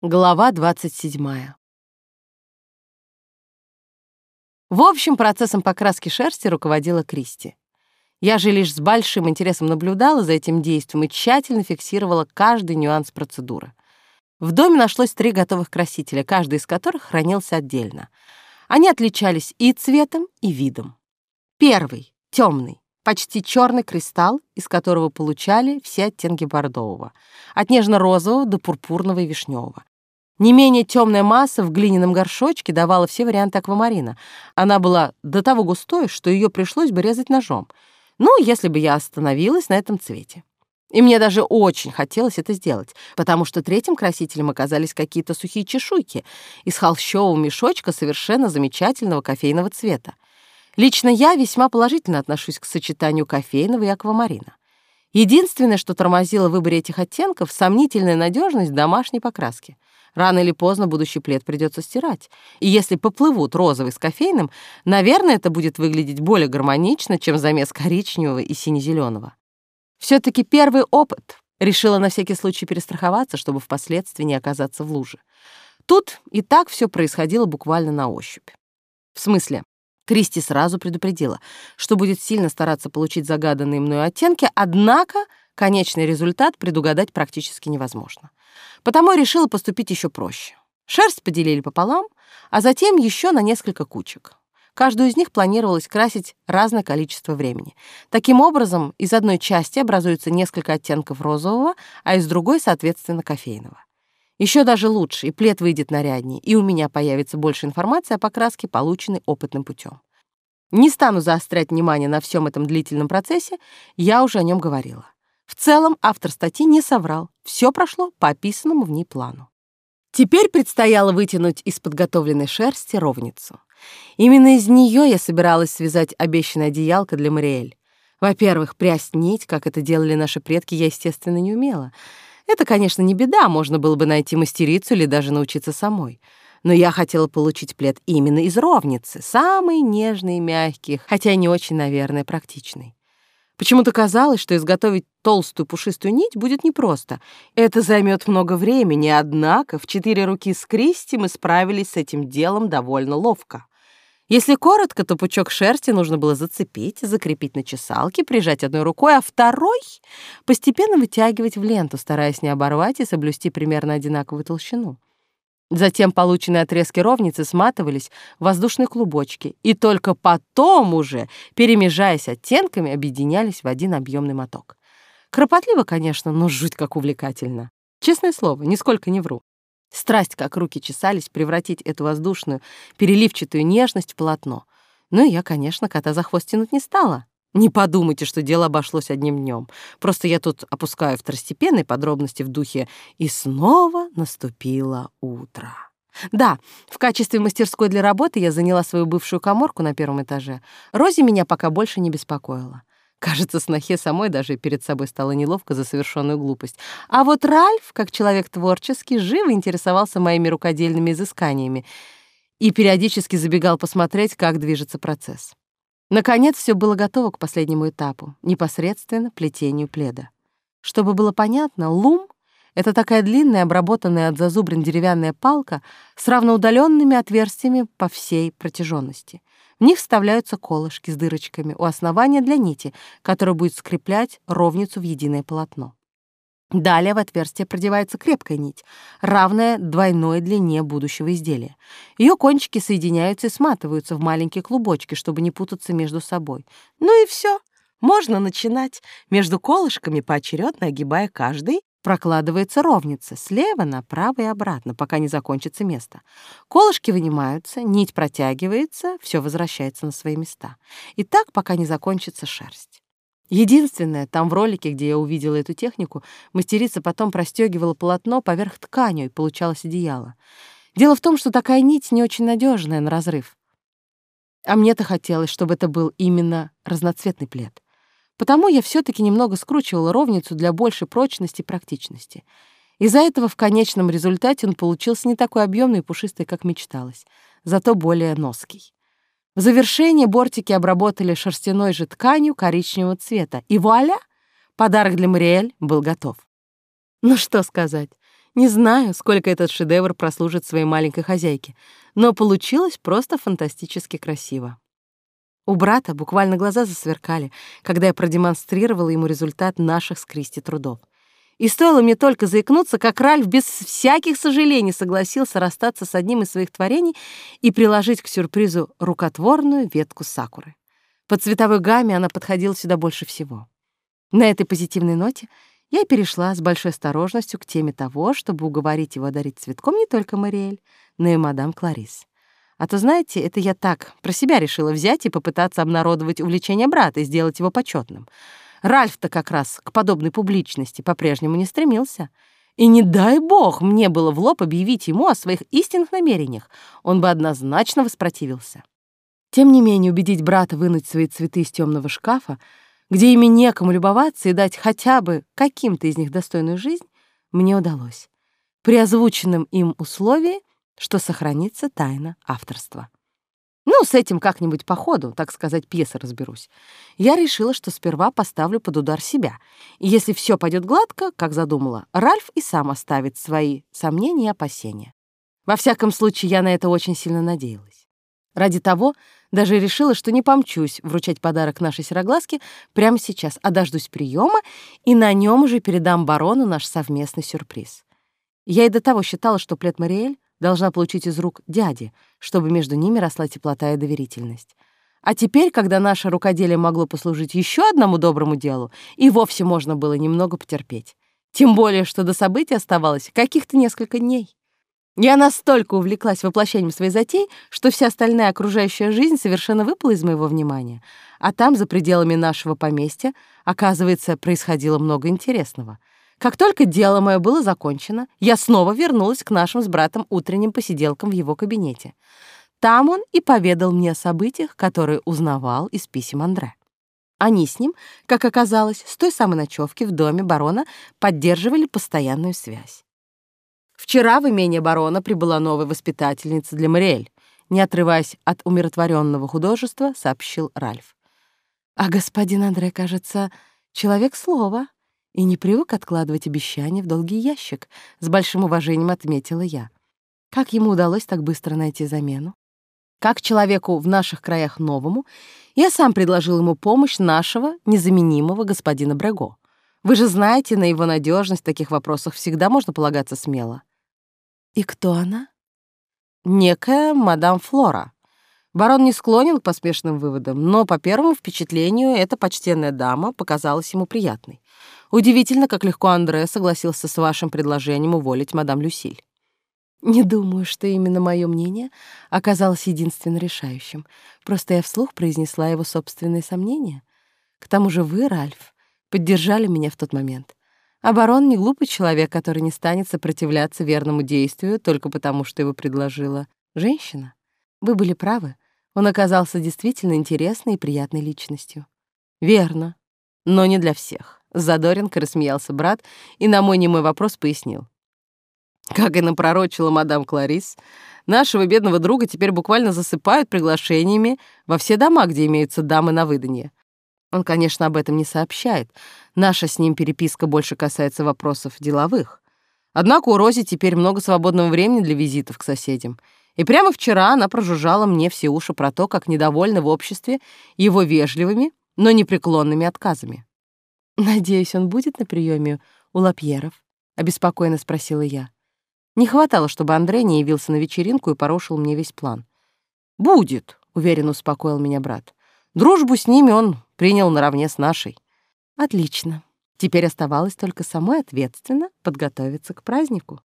Глава 27. В общем, процессом покраски шерсти руководила Кристи. Я же лишь с большим интересом наблюдала за этим действием и тщательно фиксировала каждый нюанс процедуры. В доме нашлось три готовых красителя, каждый из которых хранился отдельно. Они отличались и цветом, и видом. Первый — темный, почти черный кристалл, из которого получали все оттенки бордового, от нежно-розового до пурпурного и вишневого. Не менее темная масса в глиняном горшочке давала все варианты аквамарина. Она была до того густой, что ее пришлось бы резать ножом. Ну, если бы я остановилась на этом цвете. И мне даже очень хотелось это сделать, потому что третьим красителем оказались какие-то сухие чешуйки из холщового мешочка совершенно замечательного кофейного цвета. Лично я весьма положительно отношусь к сочетанию кофейного и аквамарина. Единственное, что тормозило в выборе этих оттенков — сомнительная надежность домашней покраски — Рано или поздно будущий плед придется стирать. И если поплывут розовый с кофейным, наверное, это будет выглядеть более гармонично, чем замес коричневого и сине-зеленого. Все-таки первый опыт. Решила на всякий случай перестраховаться, чтобы впоследствии не оказаться в луже. Тут и так все происходило буквально на ощупь. В смысле, Кристи сразу предупредила, что будет сильно стараться получить загаданные мною оттенки, однако конечный результат предугадать практически невозможно. Потому решила поступить еще проще. Шерсть поделили пополам, а затем еще на несколько кучек. Каждую из них планировалось красить разное количество времени. Таким образом, из одной части образуется несколько оттенков розового, а из другой, соответственно, кофейного. Еще даже лучше, и плед выйдет наряднее, и у меня появится больше информации о покраске, полученной опытным путем. Не стану заострять внимание на всем этом длительном процессе, я уже о нем говорила. В целом автор статьи не соврал, все прошло по описанному в ней плану. Теперь предстояло вытянуть из подготовленной шерсти ровницу. Именно из нее я собиралась связать обещанное одеялко для Мариэль. Во-первых, прясть нить, как это делали наши предки, я, естественно, не умела. Это, конечно, не беда, можно было бы найти мастерицу или даже научиться самой. Но я хотела получить плед именно из ровницы, самый нежный и мягкий, хотя не очень, наверное, практичный. Почему-то казалось, что изготовить толстую пушистую нить будет непросто. Это займет много времени, однако в четыре руки с Кристи мы справились с этим делом довольно ловко. Если коротко, то пучок шерсти нужно было зацепить, закрепить на чесалке, прижать одной рукой, а второй постепенно вытягивать в ленту, стараясь не оборвать и соблюсти примерно одинаковую толщину. Затем полученные отрезки ровницы сматывались в воздушные клубочки, и только потом уже, перемежаясь оттенками, объединялись в один объемный моток. Кропотливо, конечно, но жуть как увлекательно. Честное слово, нисколько не вру. Страсть, как руки чесались, превратить эту воздушную, переливчатую нежность в полотно. Ну и я, конечно, кота за хвост тянуть не стала. Не подумайте, что дело обошлось одним днем. Просто я тут опускаю второстепенные подробности в духе «И снова наступило утро». Да, в качестве мастерской для работы я заняла свою бывшую коморку на первом этаже. Рози меня пока больше не беспокоила. Кажется, снохе самой даже перед собой стало неловко за совершенную глупость. А вот Ральф, как человек творческий, живо интересовался моими рукодельными изысканиями и периодически забегал посмотреть, как движется процесс. Наконец все было готово к последнему этапу, непосредственно плетению пледа. Чтобы было понятно, лум — это такая длинная, обработанная от зазубрин деревянная палка с равноудаленными отверстиями по всей протяженности. В них вставляются колышки с дырочками у основания для нити, которая будет скреплять ровницу в единое полотно. Далее в отверстие продевается крепкая нить, равная двойной длине будущего изделия. Ее кончики соединяются и сматываются в маленькие клубочки, чтобы не путаться между собой. Ну и все. Можно начинать. Между колышками, поочередно огибая каждый, прокладывается ровница слева направо и обратно, пока не закончится место. Колышки вынимаются, нить протягивается, все возвращается на свои места. И так, пока не закончится шерсть. Единственное, там в ролике, где я увидела эту технику, мастерица потом простегивала полотно поверх тканью, и получалось одеяло. Дело в том, что такая нить не очень надежная на разрыв. А мне-то хотелось, чтобы это был именно разноцветный плед. Потому я все таки немного скручивала ровницу для большей прочности и практичности. Из-за этого в конечном результате он получился не такой объемный и пушистый, как мечталось, зато более ноский. В завершение бортики обработали шерстяной же тканью коричневого цвета. И вуаля! Подарок для Мариэль был готов. Ну что сказать, Не знаю, сколько этот шедевр прослужит своей маленькой хозяйке, но получилось просто фантастически красиво. У брата буквально глаза засверкали, когда я продемонстрировала ему результат наших с Кристи трудов. И стоило мне только заикнуться, как Ральф без всяких сожалений согласился расстаться с одним из своих творений и приложить к сюрпризу рукотворную ветку сакуры. По цветовой гамме она подходила сюда больше всего. На этой позитивной ноте я перешла с большой осторожностью к теме того, чтобы уговорить его одарить цветком не только Мариэль, но и мадам Кларис. А то, знаете, это я так про себя решила взять и попытаться обнародовать увлечение брата и сделать его почетным. Ральф-то как раз к подобной публичности по-прежнему не стремился. И не дай бог мне было в лоб объявить ему о своих истинных намерениях, он бы однозначно воспротивился. Тем не менее, убедить брата вынуть свои цветы из темного шкафа, где ими некому любоваться и дать хотя бы каким-то из них достойную жизнь, мне удалось. При озвученном им условии, что сохранится тайна авторства. Ну, с этим как-нибудь по ходу, так сказать, пьесы разберусь. Я решила, что сперва поставлю под удар себя. И если все пойдет гладко, как задумала, Ральф и сам оставит свои сомнения и опасения. Во всяком случае, я на это очень сильно надеялась. Ради того даже решила, что не помчусь вручать подарок нашей сероглазке прямо сейчас, а дождусь приема и на нем уже передам барону наш совместный сюрприз. Я и до того считала, что плед Мариэль должна получить из рук дяди, чтобы между ними росла теплота и доверительность. А теперь, когда наше рукоделие могло послужить еще одному доброму делу, и вовсе можно было немного потерпеть. Тем более, что до события оставалось каких-то несколько дней. Я настолько увлеклась воплощением своей затей, что вся остальная окружающая жизнь совершенно выпала из моего внимания. А там, за пределами нашего поместья, оказывается, происходило много интересного. Как только дело мое было закончено, я снова вернулась к нашим с братом утренним посиделкам в его кабинете. Там он и поведал мне о событиях, которые узнавал из писем Андре. Они с ним, как оказалось, с той самой ночевки в доме барона поддерживали постоянную связь. Вчера в имение барона прибыла новая воспитательница для Мариэль. Не отрываясь от умиротворенного художества, сообщил Ральф. А господин Андре, кажется, человек слова и не привык откладывать обещания в долгий ящик, с большим уважением отметила я. Как ему удалось так быстро найти замену? Как человеку в наших краях новому, я сам предложил ему помощь нашего незаменимого господина Брего. Вы же знаете, на его надежность в таких вопросах всегда можно полагаться смело. И кто она? Некая мадам Флора. Барон не склонен к поспешным выводам, но по первому впечатлению эта почтенная дама показалась ему приятной. Удивительно, как легко Андре согласился с вашим предложением уволить мадам Люсиль. Не думаю, что именно мое мнение оказалось единственно решающим. Просто я вслух произнесла его собственные сомнения. К тому же вы, Ральф, поддержали меня в тот момент. Барон не глупый человек, который не станет сопротивляться верному действию только потому, что его предложила женщина. Вы были правы. Он оказался действительно интересной и приятной личностью. Верно, но не для всех. Задоренко рассмеялся брат и на мой немой вопрос пояснил. Как и напророчила мадам Кларис, нашего бедного друга теперь буквально засыпают приглашениями во все дома, где имеются дамы на выданье. Он, конечно, об этом не сообщает. Наша с ним переписка больше касается вопросов деловых. Однако у Рози теперь много свободного времени для визитов к соседям. И прямо вчера она прожужжала мне все уши про то, как недовольна в обществе его вежливыми, но непреклонными отказами. «Надеюсь, он будет на приеме у Лапьеров?» — обеспокоенно спросила я. Не хватало, чтобы Андрей не явился на вечеринку и порушил мне весь план. «Будет», — уверенно успокоил меня брат. «Дружбу с ними он принял наравне с нашей. Отлично. Теперь оставалось только самой ответственно подготовиться к празднику.